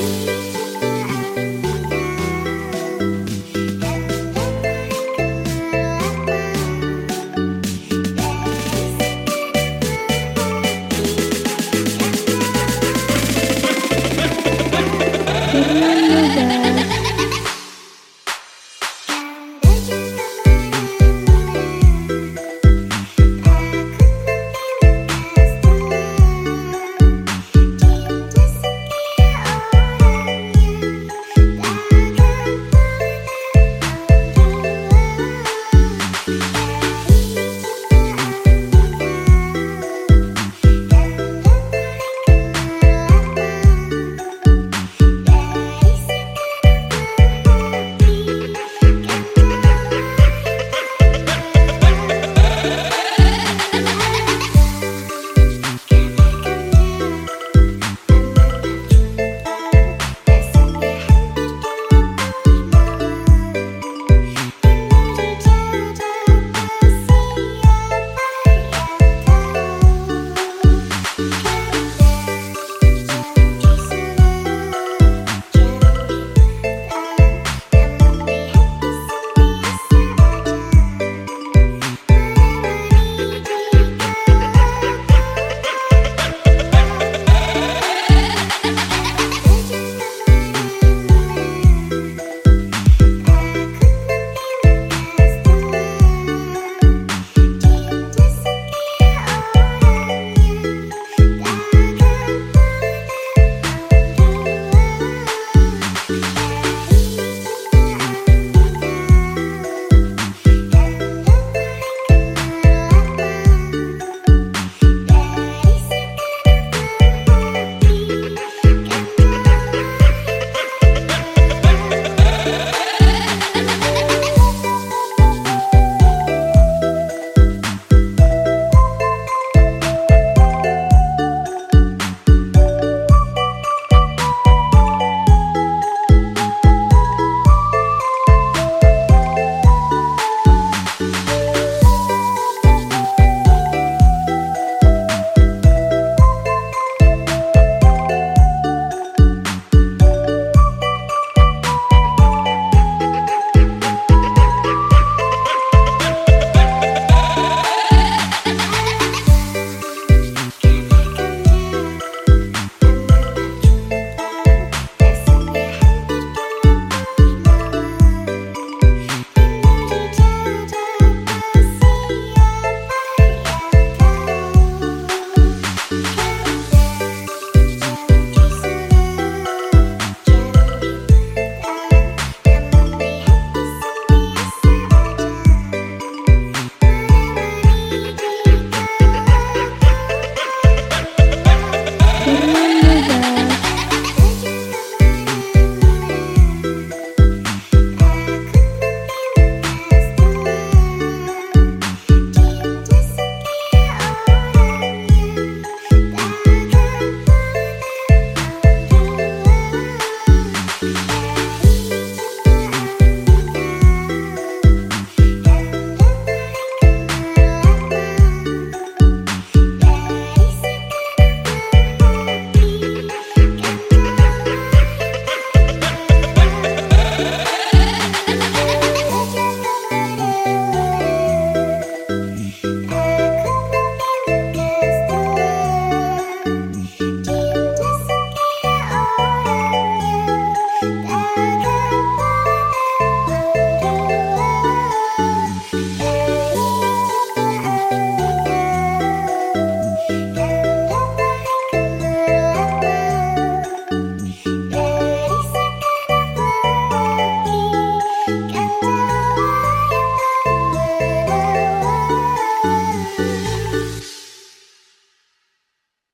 Amen.